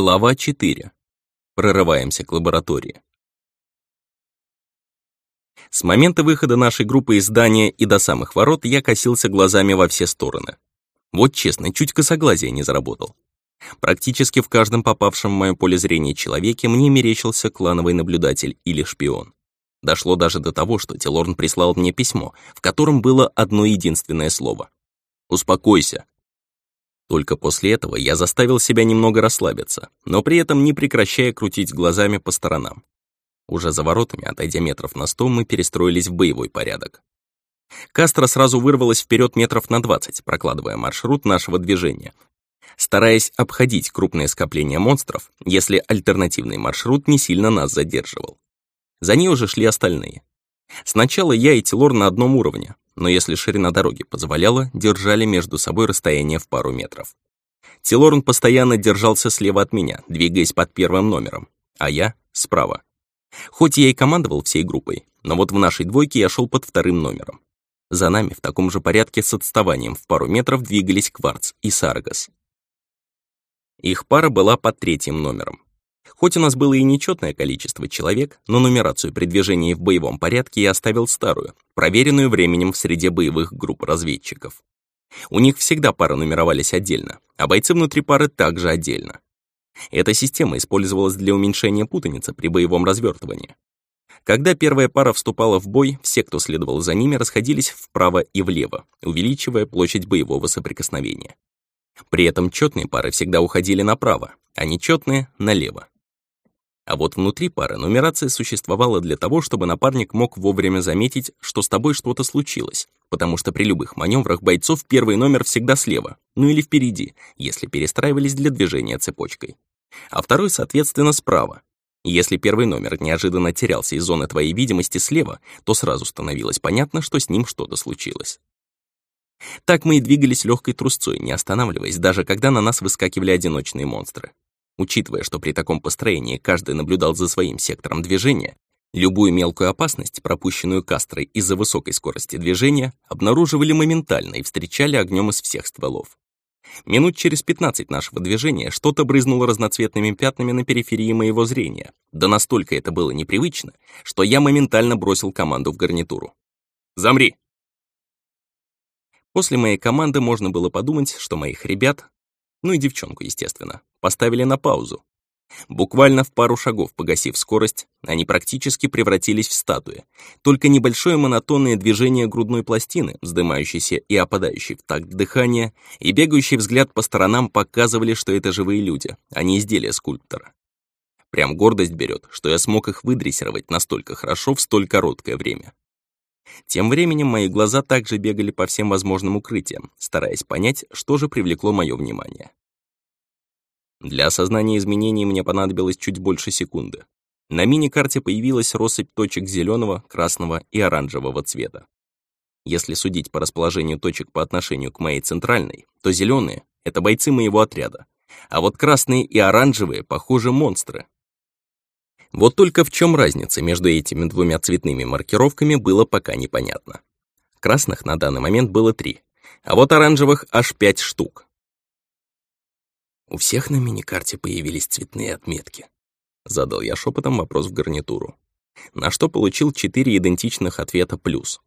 Глава 4. Прорываемся к лаборатории. С момента выхода нашей группы из здания и до самых ворот я косился глазами во все стороны. Вот честно, чуть косоглазие не заработал. Практически в каждом попавшем в мое поле зрения человеке мне мерещился клановый наблюдатель или шпион. Дошло даже до того, что Телорн прислал мне письмо, в котором было одно единственное слово. «Успокойся, только после этого я заставил себя немного расслабиться, но при этом не прекращая крутить глазами по сторонам. Уже за воротами, отойдя метров на сто, мы перестроились в боевой порядок. Кастро сразу вырвалась вперед метров на 20, прокладывая маршрут нашего движения, стараясь обходить крупные скопления монстров, если альтернативный маршрут не сильно нас задерживал. За ней уже шли остальные. Сначала я и Тилор на одном уровне, но если ширина дороги позволяла, держали между собой расстояние в пару метров. Тилорн постоянно держался слева от меня, двигаясь под первым номером, а я — справа. Хоть я и командовал всей группой, но вот в нашей двойке я шел под вторым номером. За нами в таком же порядке с отставанием в пару метров двигались Кварц и Саргас. Их пара была под третьим номером. Хоть у нас было и нечетное количество человек, но нумерацию при движении в боевом порядке я оставил старую, проверенную временем в среде боевых групп разведчиков. У них всегда пары нумеровались отдельно, а бойцы внутри пары также отдельно. Эта система использовалась для уменьшения путаницы при боевом развертывании. Когда первая пара вступала в бой, все, кто следовал за ними, расходились вправо и влево, увеличивая площадь боевого соприкосновения. При этом четные пары всегда уходили направо, а нечетные — налево. А вот внутри пары нумерация существовала для того, чтобы напарник мог вовремя заметить, что с тобой что-то случилось, потому что при любых маневрах бойцов первый номер всегда слева, ну или впереди, если перестраивались для движения цепочкой. А второй, соответственно, справа. Если первый номер неожиданно терялся из зоны твоей видимости слева, то сразу становилось понятно, что с ним что-то случилось. Так мы и двигались легкой трусцой, не останавливаясь, даже когда на нас выскакивали одиночные монстры. Учитывая, что при таком построении каждый наблюдал за своим сектором движения, любую мелкую опасность, пропущенную Кастрой из-за высокой скорости движения, обнаруживали моментально и встречали огнем из всех стволов. Минут через 15 нашего движения что-то брызнуло разноцветными пятнами на периферии моего зрения. Да настолько это было непривычно, что я моментально бросил команду в гарнитуру. «Замри!» После моей команды можно было подумать, что моих ребят, ну и девчонку, естественно, поставили на паузу. Буквально в пару шагов погасив скорость, они практически превратились в статуи. Только небольшое монотонное движение грудной пластины, вздымающейся и опадающей в такт дыхания, и бегающий взгляд по сторонам показывали, что это живые люди, а не изделия скульптора. Прям гордость берет, что я смог их выдрессировать настолько хорошо в столь короткое время. Тем временем мои глаза также бегали по всем возможным укрытиям, стараясь понять, что же привлекло мое внимание. Для осознания изменений мне понадобилось чуть больше секунды. На мини-карте появилась россыпь точек зеленого, красного и оранжевого цвета. Если судить по расположению точек по отношению к моей центральной, то зеленые — это бойцы моего отряда, а вот красные и оранжевые, похоже, монстры. Вот только в чем разница между этими двумя цветными маркировками было пока непонятно. Красных на данный момент было три, а вот оранжевых аж пять штук. «У всех на миникарте появились цветные отметки?» Задал я шепотом вопрос в гарнитуру. На что получил четыре идентичных ответа плюс.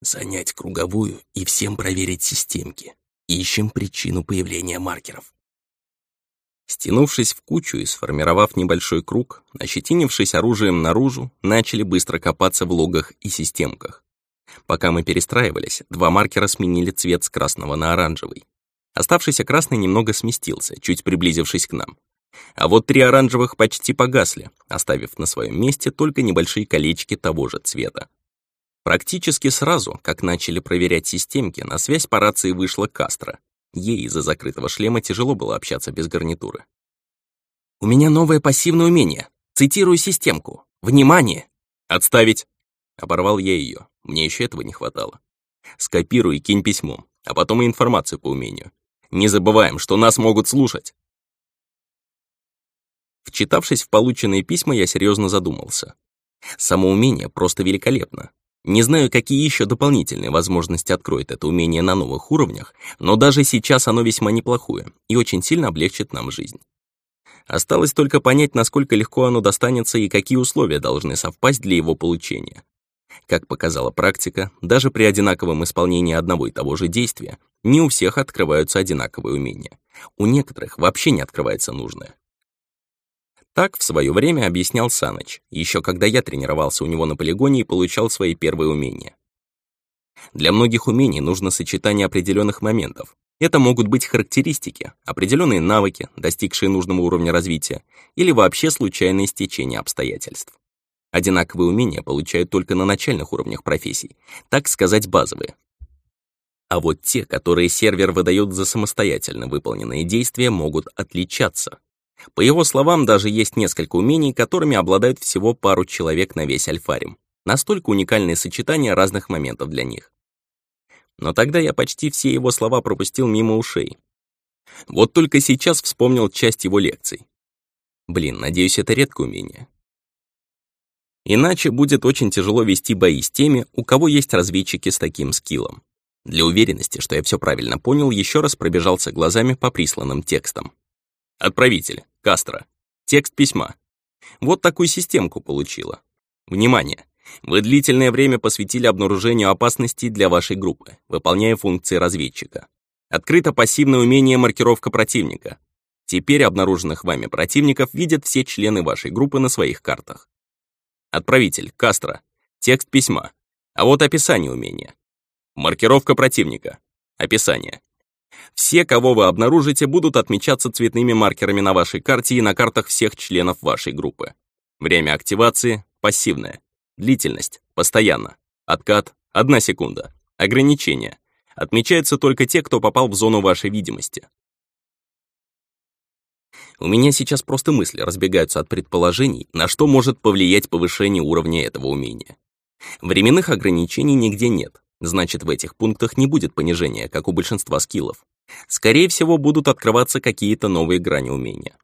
«Занять круговую и всем проверить системки. Ищем причину появления маркеров». Стянувшись в кучу и сформировав небольшой круг, ощетинившись оружием наружу, начали быстро копаться в логах и системках. Пока мы перестраивались, два маркера сменили цвет с красного на оранжевый. Оставшийся красный немного сместился, чуть приблизившись к нам. А вот три оранжевых почти погасли, оставив на своем месте только небольшие колечки того же цвета. Практически сразу, как начали проверять системки, на связь по рации вышла Кастро. Ей из-за закрытого шлема тяжело было общаться без гарнитуры. «У меня новое пассивное умение. Цитирую системку. Внимание!» «Отставить!» Оборвал я ее. Мне еще этого не хватало. «Скопируй и кинь письмом, а потом и информацию по умению. Не забываем, что нас могут слушать. Вчитавшись в полученные письма, я серьезно задумался. Само умение просто великолепно. Не знаю, какие еще дополнительные возможности откроет это умение на новых уровнях, но даже сейчас оно весьма неплохое и очень сильно облегчит нам жизнь. Осталось только понять, насколько легко оно достанется и какие условия должны совпасть для его получения. Как показала практика, даже при одинаковом исполнении одного и того же действия не у всех открываются одинаковые умения. У некоторых вообще не открывается нужное. Так в свое время объяснял Саныч, еще когда я тренировался у него на полигоне и получал свои первые умения. Для многих умений нужно сочетание определенных моментов. Это могут быть характеристики, определенные навыки, достигшие нужного уровня развития, или вообще случайное стечение обстоятельств. Одинаковые умения получают только на начальных уровнях профессий, так сказать, базовые. А вот те, которые сервер выдает за самостоятельно выполненные действия, могут отличаться. По его словам, даже есть несколько умений, которыми обладают всего пару человек на весь альфарим. Настолько уникальные сочетания разных моментов для них. Но тогда я почти все его слова пропустил мимо ушей. Вот только сейчас вспомнил часть его лекций. Блин, надеюсь, это редкое умение. Иначе будет очень тяжело вести бои с теми, у кого есть разведчики с таким скиллом. Для уверенности, что я все правильно понял, еще раз пробежался глазами по присланным текстам. Отправитель, Кастро. Текст письма. Вот такую системку получила. Внимание! Вы длительное время посвятили обнаружению опасностей для вашей группы, выполняя функции разведчика. Открыто пассивное умение маркировка противника. Теперь обнаруженных вами противников видят все члены вашей группы на своих картах. Отправитель, Кастро. Текст письма. А вот описание умения. Маркировка противника. Описание. Все, кого вы обнаружите, будут отмечаться цветными маркерами на вашей карте и на картах всех членов вашей группы. Время активации — пассивное. Длительность — постоянно. Откат — одна секунда. Ограничения. Отмечаются только те, кто попал в зону вашей видимости. У меня сейчас просто мысли разбегаются от предположений, на что может повлиять повышение уровня этого умения. Временных ограничений нигде нет, значит, в этих пунктах не будет понижения, как у большинства скиллов. Скорее всего, будут открываться какие-то новые грани умения.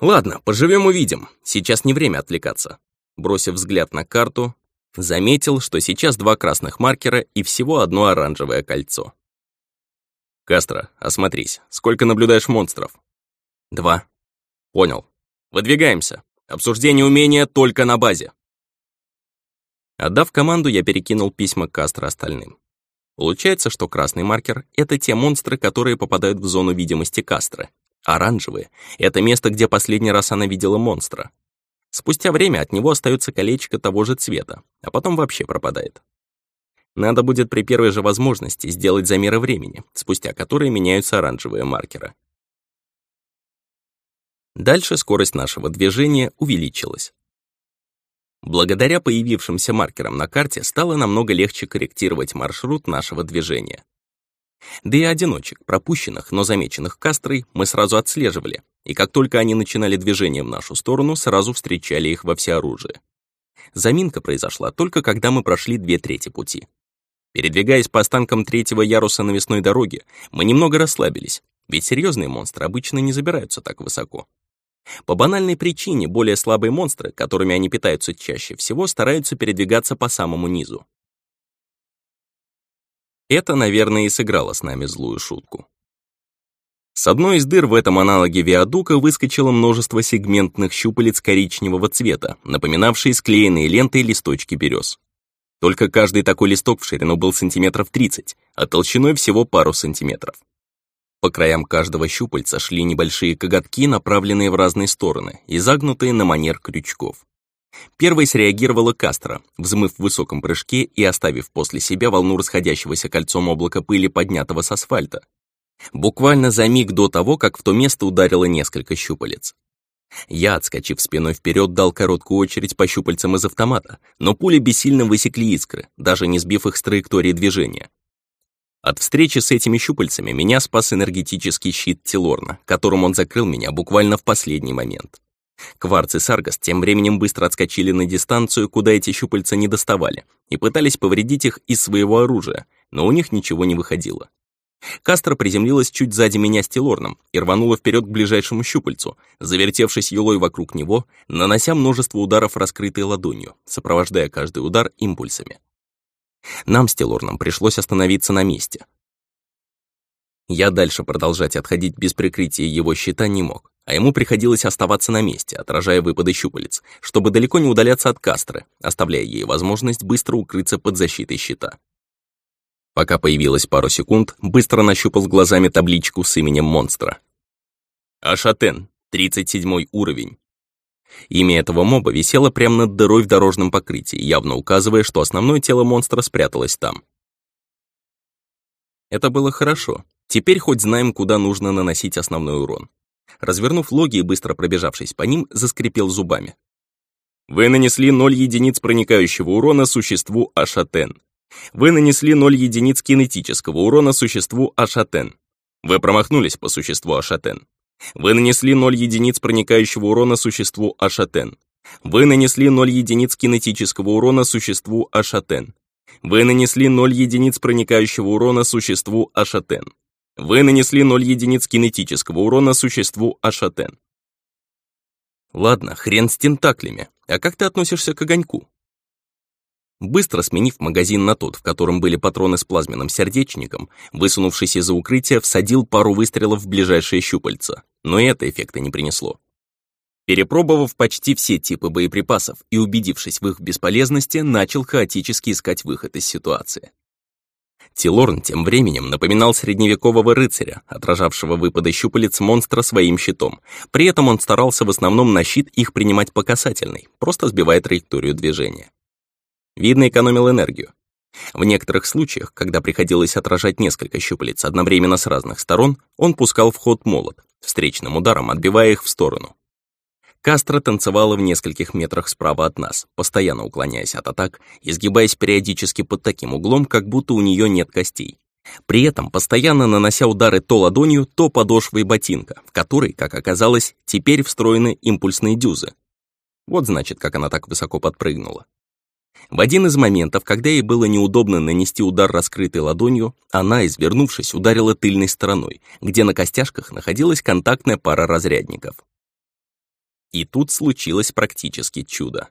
Ладно, поживем увидим, сейчас не время отвлекаться бросив взгляд на карту, заметил, что сейчас два красных маркера и всего одно оранжевое кольцо. «Кастро, осмотрись. Сколько наблюдаешь монстров?» «Два». «Понял. Выдвигаемся. Обсуждение умения только на базе». Отдав команду, я перекинул письма Кастро остальным. Получается, что красный маркер — это те монстры, которые попадают в зону видимости Кастро. Оранжевые — это место, где последний раз она видела монстра. Спустя время от него остается колечко того же цвета, а потом вообще пропадает. Надо будет при первой же возможности сделать замеры времени, спустя которые меняются оранжевые маркеры. Дальше скорость нашего движения увеличилась. Благодаря появившимся маркерам на карте стало намного легче корректировать маршрут нашего движения. Да и одиночек, пропущенных, но замеченных кастрой, мы сразу отслеживали, и как только они начинали движение в нашу сторону, сразу встречали их во всеоружие. Заминка произошла только когда мы прошли две трети пути. Передвигаясь по останкам третьего яруса навесной дороги, мы немного расслабились, ведь серьезные монстры обычно не забираются так высоко. По банальной причине более слабые монстры, которыми они питаются чаще всего, стараются передвигаться по самому низу. Это, наверное, и сыграло с нами злую шутку. С одной из дыр в этом аналоге виадука выскочило множество сегментных щупалец коричневого цвета, напоминавшие склеенные лентой листочки берез. Только каждый такой листок в ширину был сантиметров 30, а толщиной всего пару сантиметров. По краям каждого щупальца шли небольшие коготки, направленные в разные стороны и загнутые на манер крючков. Первой среагировала Кастро, взмыв в высоком прыжке и оставив после себя волну расходящегося кольцом облака пыли, поднятого с асфальта. Буквально за миг до того, как в то место ударило несколько щупалец. Я, отскочив спиной вперед, дал короткую очередь по щупальцам из автомата, но пули бессильно высекли искры, даже не сбив их с траектории движения. От встречи с этими щупальцами меня спас энергетический щит Тилорна, которым он закрыл меня буквально в последний момент. Кварц и Саргас тем временем быстро отскочили на дистанцию, куда эти щупальца не доставали, и пытались повредить их из своего оружия, но у них ничего не выходило. Кастро приземлилась чуть сзади меня с Тилорном и рванула вперед к ближайшему щупальцу, завертевшись елой вокруг него, нанося множество ударов раскрытой ладонью, сопровождая каждый удар импульсами. Нам с Тилорном пришлось остановиться на месте. Я дальше продолжать отходить без прикрытия его щита не мог, а ему приходилось оставаться на месте, отражая выпады щупалец, чтобы далеко не удаляться от Кастры, оставляя ей возможность быстро укрыться под защитой щита. Пока появилось пару секунд, быстро нащупал глазами табличку с именем монстра. Ашатен, 37 уровень. Имя этого моба висело прямо над дырой в дорожном покрытии, явно указывая, что основное тело монстра спряталось там. Это было хорошо. Теперь хоть знаем, куда нужно наносить основной урон. Развернув логи и быстро пробежавшись по ним, заскрипел зубами. Вы нанесли 0 единиц проникающего урона существу Ашатен. Вы нанесли 0 единиц кинетического урона существу Ашатен. Вы промахнулись по существу Ашатен. Вы нанесли 0 единиц проникающего урона существу Ашатен. Вы нанесли 0 единиц кинетического урона существу Ашатен. Вы нанесли 0 единиц проникающего урона существу Ашатен. Вы нанесли 0 единиц кинетического урона существу Ашатен. Ладно, хрен с тентаклями. А как ты относишься к огоньку? Быстро сменив магазин на тот, в котором были патроны с плазменным сердечником, высунувшись из-за укрытия, всадил пару выстрелов в ближайшее щупальца, но это эффекта не принесло. Перепробовав почти все типы боеприпасов и убедившись в их бесполезности, начал хаотически искать выход из ситуации. Тилорн тем временем напоминал средневекового рыцаря, отражавшего выпады щупалец монстра своим щитом. При этом он старался в основном на щит их принимать по касательной, просто сбивая траекторию движения. Видно, экономил энергию. В некоторых случаях, когда приходилось отражать несколько щупалец одновременно с разных сторон, он пускал в ход молот, встречным ударом отбивая их в сторону. Кастро танцевала в нескольких метрах справа от нас, постоянно уклоняясь от атак, изгибаясь периодически под таким углом, как будто у нее нет костей. При этом постоянно нанося удары то ладонью, то подошвой ботинка, в которой, как оказалось, теперь встроены импульсные дюзы. Вот значит, как она так высоко подпрыгнула. В один из моментов, когда ей было неудобно нанести удар раскрытой ладонью, она, извернувшись, ударила тыльной стороной, где на костяшках находилась контактная пара разрядников. И тут случилось практически чудо.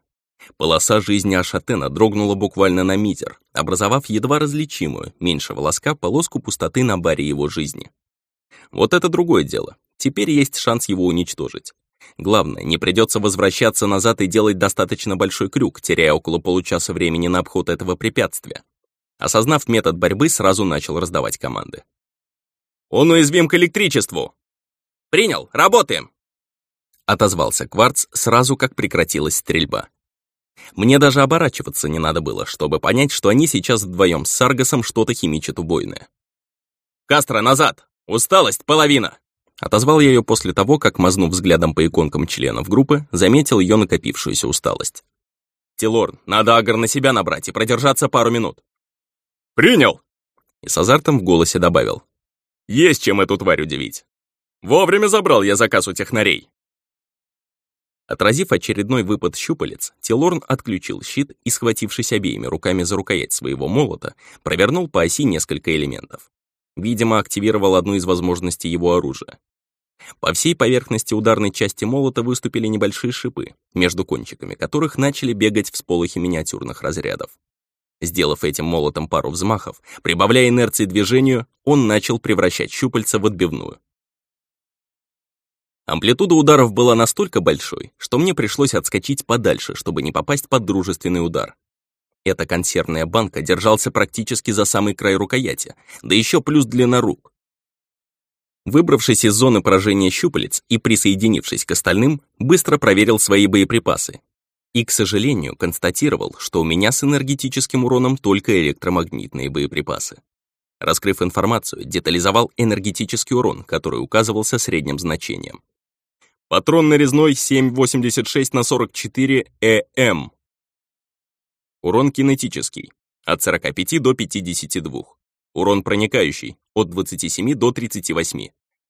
Полоса жизни Ашатена дрогнула буквально на митер, образовав едва различимую, меньше волоска, полоску пустоты на баре его жизни. Вот это другое дело. Теперь есть шанс его уничтожить. Главное, не придется возвращаться назад и делать достаточно большой крюк, теряя около получаса времени на обход этого препятствия. Осознав метод борьбы, сразу начал раздавать команды. «Он уязвим к электричеству!» «Принял, работаем!» Отозвался Кварц сразу, как прекратилась стрельба. Мне даже оборачиваться не надо было, чтобы понять, что они сейчас вдвоем с Саргасом что-то химичат убойное. «Кастро, назад! Усталость — половина!» Отозвал я ее после того, как, мазнув взглядом по иконкам членов группы, заметил ее накопившуюся усталость. «Тилорн, надо агр на себя набрать и продержаться пару минут». «Принял!» И с азартом в голосе добавил. «Есть чем эту тварь удивить. Вовремя забрал я заказ у технарей». Отразив очередной выпад щупалец, Тилорн отключил щит и, схватившись обеими руками за рукоять своего молота, провернул по оси несколько элементов. Видимо, активировал одну из возможностей его оружия. По всей поверхности ударной части молота выступили небольшие шипы, между кончиками которых начали бегать всполохи миниатюрных разрядов. Сделав этим молотом пару взмахов, прибавляя инерции движению, он начал превращать щупальца в отбивную. Амплитуда ударов была настолько большой, что мне пришлось отскочить подальше, чтобы не попасть под дружественный удар. Эта консервная банка держался практически за самый край рукояти, да еще плюс длина рук. Выбравшись из зоны поражения щупалец и присоединившись к остальным, быстро проверил свои боеприпасы. И, к сожалению, констатировал, что у меня с энергетическим уроном только электромагнитные боеприпасы. Раскрыв информацию, детализовал энергетический урон, который указывался средним значением. Патрон нарезной 7,86 на 44 ЭМ. Урон кинетический от 45 до 52. Урон проникающий от 27 до 38.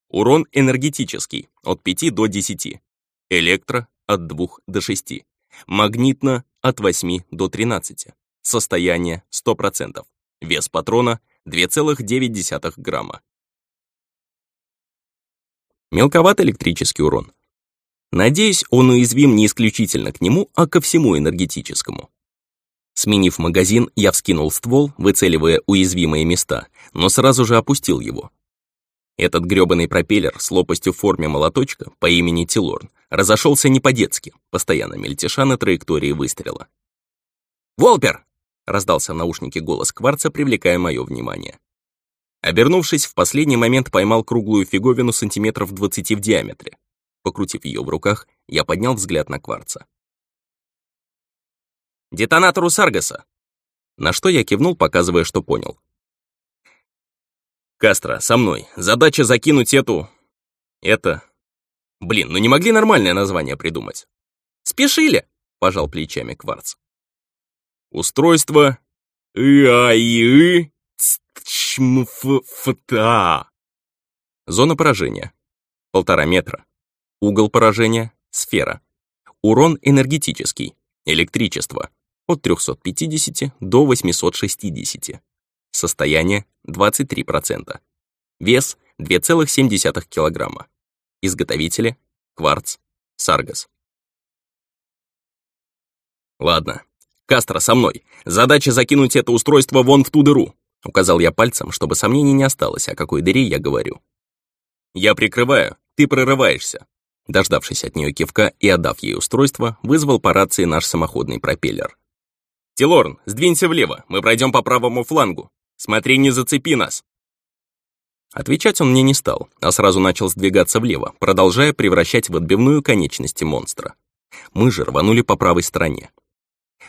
Урон энергетический от 5 до 10. Электро от 2 до 6. Магнитно от 8 до 13. Состояние 100%. Вес патрона 2,9 грамма. Мелковат электрический урон. Надеюсь, он уязвим не исключительно к нему, а ко всему энергетическому. Сменив магазин, я вскинул ствол, выцеливая уязвимые места, но сразу же опустил его. Этот грёбаный пропеллер с лопастью в форме молоточка по имени Тилорн разошелся не по-детски, постоянно мельтеша на траектории выстрела. «Волпер!» — раздался в наушнике голос Кварца, привлекая мое внимание. Обернувшись, в последний момент поймал круглую фиговину сантиметров 20 в диаметре. Покрутив ее в руках, я поднял взгляд на Кварца. «Детонатор у Саргаса!» На что я кивнул, показывая, что понял. «Кастро, со мной. Задача закинуть эту... это... Блин, ну не могли нормальное название придумать?» «Спешили!» — пожал плечами Кварц. «Устройство... ИАИ... чмффта...» Зона поражения. Полтора метра. Угол поражения — сфера. Урон энергетический. Электричество от 350 до 860. Состояние 23%. Вес 2,7 кг. Изготовители кварц, саргас. Ладно, Кастро со мной. Задача закинуть это устройство вон в ту дыру. Указал я пальцем, чтобы сомнений не осталось, о какой дыре я говорю. Я прикрываю, ты прорываешься. Дождавшись от нее кивка и отдав ей устройство, вызвал по рации наш самоходный пропеллер. «Тилорн, сдвинься влево, мы пройдем по правому флангу. Смотри, не зацепи нас!» Отвечать он мне не стал, а сразу начал сдвигаться влево, продолжая превращать в отбивную конечности монстра. Мы же рванули по правой стороне.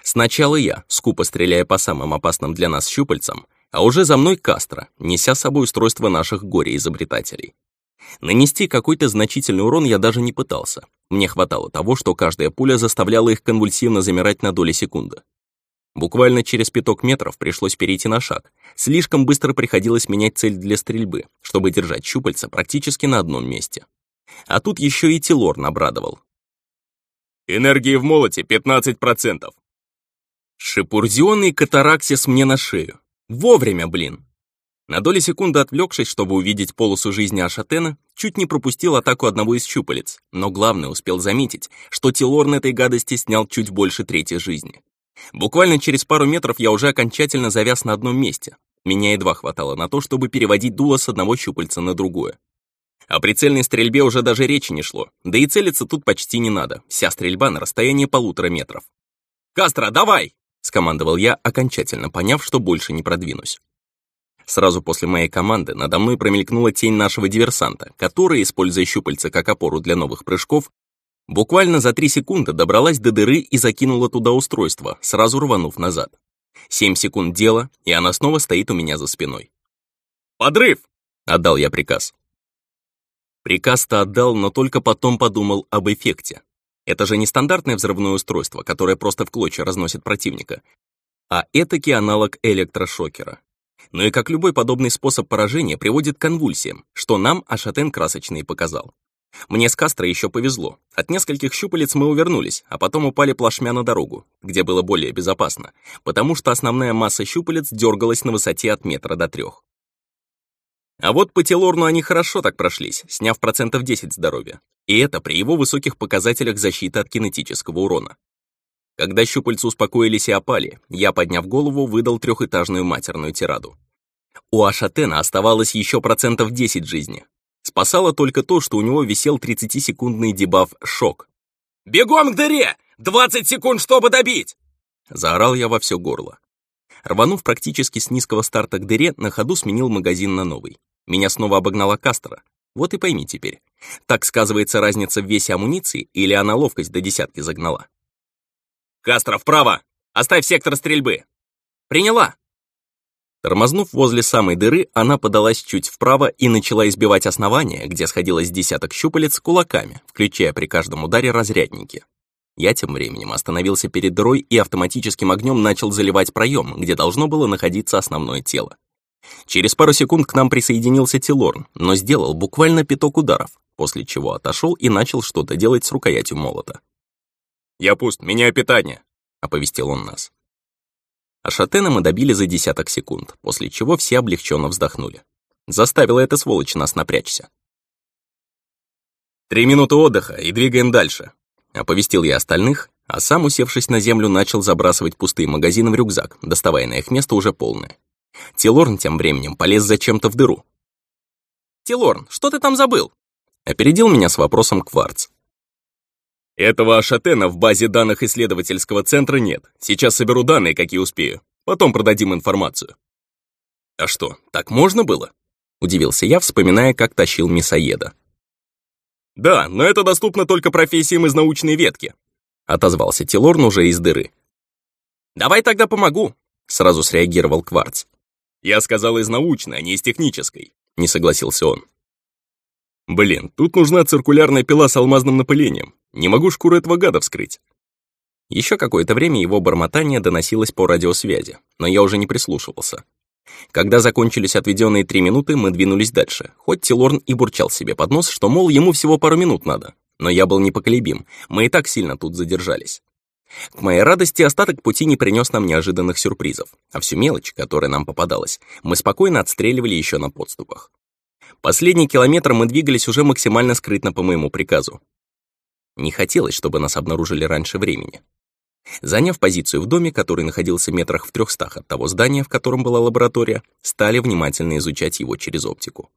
Сначала я, скупо стреляя по самым опасным для нас щупальцам, а уже за мной Кастро, неся с собой устройство наших горе-изобретателей. Нанести какой-то значительный урон я даже не пытался. Мне хватало того, что каждая пуля заставляла их конвульсивно замирать на доли секунды. Буквально через пяток метров пришлось перейти на шаг. Слишком быстро приходилось менять цель для стрельбы, чтобы держать щупальца практически на одном месте. А тут еще и Тилор набрадовал. «Энергии в молоте 15%. Шипурзионный катараксис мне на шею. Вовремя, блин. На доли секунды отвлекшись, чтобы увидеть полосу жизни Ашатена, чуть не пропустил атаку одного из щупалец, но главное успел заметить, что Тилорн этой гадости снял чуть больше трети жизни. Буквально через пару метров я уже окончательно завяз на одном месте. Меня едва хватало на то, чтобы переводить дуло с одного щупальца на другое. О прицельной стрельбе уже даже речи не шло, да и целиться тут почти не надо, вся стрельба на расстоянии полутора метров. «Кастро, давай!» — скомандовал я, окончательно поняв, что больше не продвинусь. Сразу после моей команды надо мной промелькнула тень нашего диверсанта, который, используя щупальца как опору для новых прыжков, буквально за три секунды добралась до дыры и закинула туда устройство, сразу рванув назад. Семь секунд дела, и она снова стоит у меня за спиной. «Подрыв!» — отдал я приказ. Приказ-то отдал, но только потом подумал об эффекте. Это же не стандартное взрывное устройство, которое просто в клочья разносит противника, а этакий аналог электрошокера. Но и как любой подобный способ поражения приводит к конвульсиям, что нам Ашатен красочный показал. Мне с Кастро еще повезло. От нескольких щупалец мы увернулись, а потом упали плашмя на дорогу, где было более безопасно, потому что основная масса щупалец дергалась на высоте от метра до трех. А вот по Телорну они хорошо так прошлись, сняв процентов 10 здоровья. И это при его высоких показателях защиты от кинетического урона. Когда щупальца успокоились и опали, я, подняв голову, выдал трехэтажную матерную тираду. У Ашатена оставалось еще процентов 10 жизни. Спасало только то, что у него висел 30-секундный дебаф «Шок». «Бегом к дыре! 20 секунд, чтобы добить!» Заорал я во все горло. Рванув практически с низкого старта к дыре, на ходу сменил магазин на новый. Меня снова обогнала Кастера. Вот и пойми теперь. Так сказывается разница в весе амуниции или она ловкость до десятки загнала? «Кастро, вправо! Оставь сектор стрельбы!» «Приняла!» Тормознув возле самой дыры, она подалась чуть вправо и начала избивать основание, где сходилось десяток щупалец, кулаками, включая при каждом ударе разрядники. Я тем временем остановился перед дырой и автоматическим огнем начал заливать проем, где должно было находиться основное тело. Через пару секунд к нам присоединился Тилорн, но сделал буквально пяток ударов, после чего отошел и начал что-то делать с рукоятью молота. «Я пуст, меняю питание», — оповестил он нас. А шатена мы добили за десяток секунд, после чего все облегченно вздохнули. Заставила эта сволочь нас напрячься. «Три минуты отдыха и двигаем дальше», — оповестил я остальных, а сам, усевшись на землю, начал забрасывать пустые магазины в рюкзак, доставая на их место уже полное. Тилорн тем временем полез зачем-то в дыру. Тилорн, что ты там забыл?» Опередил меня с вопросом Кварц. «Этого Ашатена в базе данных исследовательского центра нет. Сейчас соберу данные, какие успею. Потом продадим информацию». «А что, так можно было?» Удивился я, вспоминая, как тащил мясоеда. «Да, но это доступно только профессиям из научной ветки», отозвался Тилорн уже из дыры. «Давай тогда помогу», сразу среагировал Кварц. «Я сказал из научной, а не из технической», не согласился он. «Блин, тут нужна циркулярная пила с алмазным напылением. Не могу шкуру этого гада вскрыть». Еще какое-то время его бормотание доносилось по радиосвязи, но я уже не прислушивался. Когда закончились отведенные три минуты, мы двинулись дальше, хоть Тилорн и бурчал себе под нос, что, мол, ему всего пару минут надо. Но я был непоколебим, мы и так сильно тут задержались. К моей радости, остаток пути не принес нам неожиданных сюрпризов, а всю мелочь, которая нам попадалась, мы спокойно отстреливали еще на подступах. Последний километр мы двигались уже максимально скрытно по моему приказу. Не хотелось, чтобы нас обнаружили раньше времени. Заняв позицию в доме, который находился метрах в трехстах от того здания, в котором была лаборатория, стали внимательно изучать его через оптику.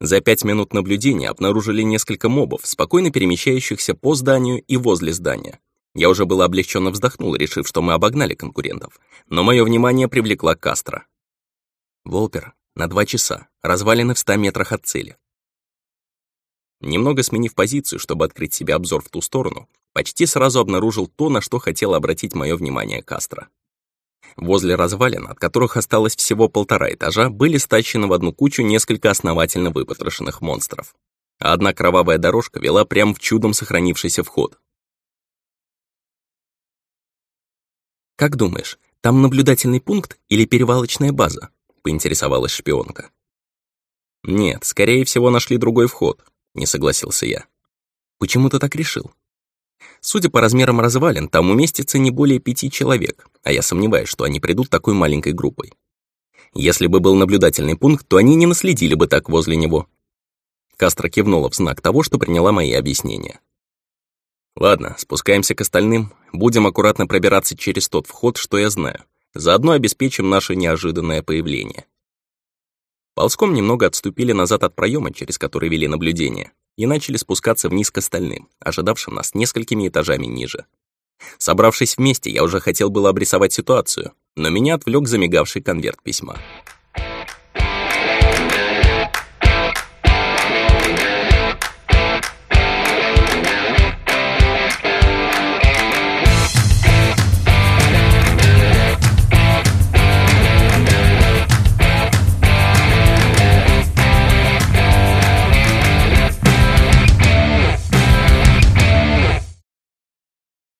За пять минут наблюдения обнаружили несколько мобов, спокойно перемещающихся по зданию и возле здания. Я уже было облегченно вздохнул, решив, что мы обогнали конкурентов, но мое внимание привлекла Кастро. Волпер, на два часа, развалины в ста метрах от цели. Немного сменив позицию, чтобы открыть себе обзор в ту сторону, почти сразу обнаружил то, на что хотел обратить мое внимание Кастро. Возле развалин, от которых осталось всего полтора этажа, были стащены в одну кучу несколько основательно выпотрошенных монстров. Одна кровавая дорожка вела прямо в чудом сохранившийся вход. «Как думаешь, там наблюдательный пункт или перевалочная база?» — поинтересовалась шпионка. «Нет, скорее всего, нашли другой вход», — не согласился я. «Почему ты так решил?» Судя по размерам развалин, там уместится не более пяти человек, а я сомневаюсь, что они придут такой маленькой группой. Если бы был наблюдательный пункт, то они не наследили бы так возле него. Кастро кивнула в знак того, что приняла мои объяснения. Ладно, спускаемся к остальным, будем аккуратно пробираться через тот вход, что я знаю. Заодно обеспечим наше неожиданное появление. Ползком немного отступили назад от проема, через который вели наблюдение и начали спускаться вниз к остальным, ожидавшим нас несколькими этажами ниже. Собравшись вместе, я уже хотел было обрисовать ситуацию, но меня отвлек замигавший конверт письма.